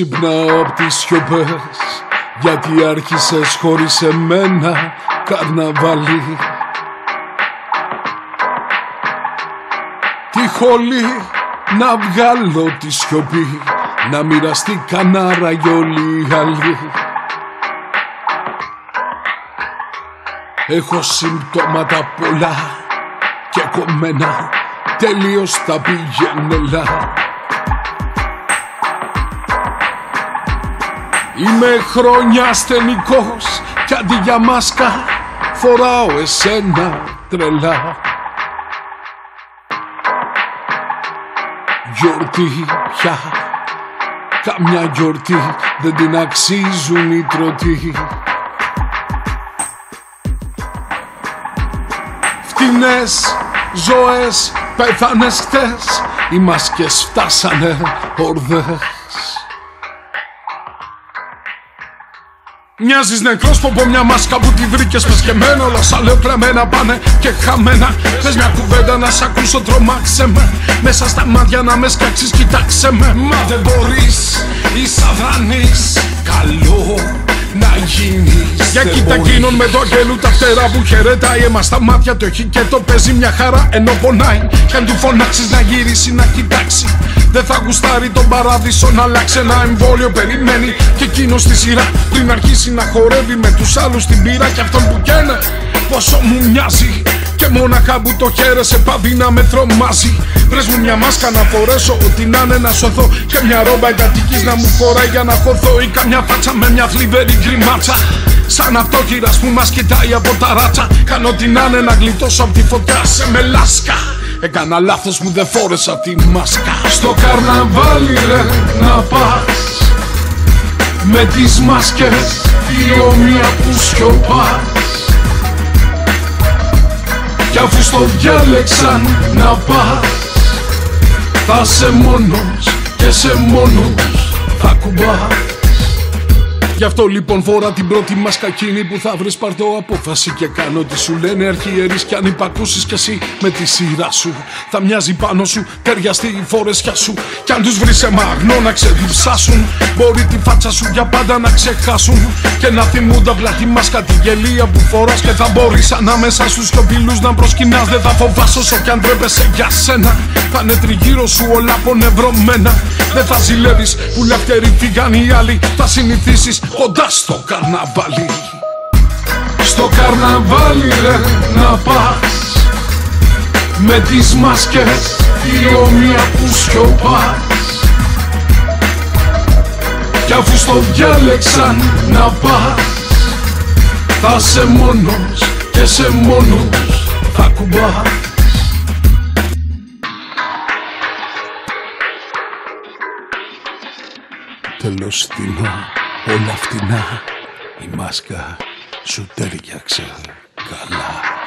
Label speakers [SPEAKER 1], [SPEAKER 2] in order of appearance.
[SPEAKER 1] Ξυπνάω απ' τις σιωπές Γιατί άρχισες χωρίς εμένα καρναβάλι. Τη χολή να βγάλω τη σιωπή Να μοιραστεί κανάρα για όλοι οι άλλοι. Έχω συμπτώματα πολλά και κομμένα τελείως τα πηγαίνελα Είμαι χρόνια ασθενικός κι αντί για μάσκα φοράω εσένα τρελά. Γιορτή πια Καμιά γιορτή δεν την αξίζουν οι τρωτοί Φτηνές ζωές πέθανες χτες Οι μάσκες φτάσανε ορδές Μοιάζεις νεκρός πω μια μάσκα που τη βρήκες πεσκεμένα Όλα σαν λέω κλαμμένα πάνε και χαμένα. Θες μια κουβέντα να σ' ακούσω τρομάξε με. Μέσα στα μάτια να με σκάξεις κοιτάξε με. Μα δεν μπορείς είσαι αδρανής. Καλό να γίνεις. Για κοίτα εκείνον με το αγγέλου τα φτερά που χαιρετάει. Εμάς στα μάτια το έχει και το παίζει μια χαρά ενώ πονάει. Κι αν του φωνάξεις να γυρίσει να κοιτάξει δεν θα γουστάρει τον παράδεισο να αλλάξει ένα εμβόλιο Περιμένει και εκείνο στη σειρά. Πριν αρχίσει να χορεύει με τους άλλους την πύρα Και αυτόν που καίνε πόσο μου μοιάζει και μόναχα που το χαίρεσε πάβει να με τρομάζει. Βρες μου μια μάσκα να φορέσω ό,τι να είναι να σωθώ. Και μια ρόμπα εγκατοικής να μου φοράει για να χωθώ. Ή καμιά φάτσα με μια θλιβερή γκριμάτσα. Σαν αυτόχειρας που μας κοιτάει από τα ράτσα. Κάνω ό,τι να είναι να γλιτώσω από τη φωτιά σε μελάσκα Έκανα λάθος μου δεν φόρεσα τη μάσκα. Στο καρναβάλι ρε να πας Με τις μάσκες η όμοια που σιωπάς. Κι αφού στο διάλεξαν να πας Θα σε μόνος και σε μόνος θα κουμπάς Γι' αυτό λοιπόν φορά την πρώτη μας κακίνη που θα βρεις πάρτο απόφαση και κάνω τι σου λένε αρχιερείς. Κι αν υπακούσεις κι εσύ με τη σειρά σου θα μοιάζει πάνω σου ταιριαστεί η φορεσιά σου. Κι αν τους βρεις σε μαγνό να ξεδιψάσουν μπορεί τη φάτσα σου για πάντα να ξεχάσουν. Και να θυμούνται απλά τη μάσκα τη γελία που φοράς και θα μπορείς ανάμεσα στους σιωπηλούς να προσκυνάς. Δεν θα φοβάσαι όσο κι αν τρέπεσαι για σένα. Θα είναι τριγύρω σου όλα πονευρωμένα. Δεν θα ζηλεύεις που λευτεροί φύγαν οι άλλοι θα συνηθίσεις κοντά στο καρναβάλι. Στο καρναβάλι ρε να πας. Με τις μάσκες η όμοια που σιωπάς. Κι αφού στο διάλεξαν να πας Θα σε μόνος και σε μόνος θα κουμπάς. Τέλος φτηνό όλα φτηνά. Η μάσκα σου τέριαξε καλά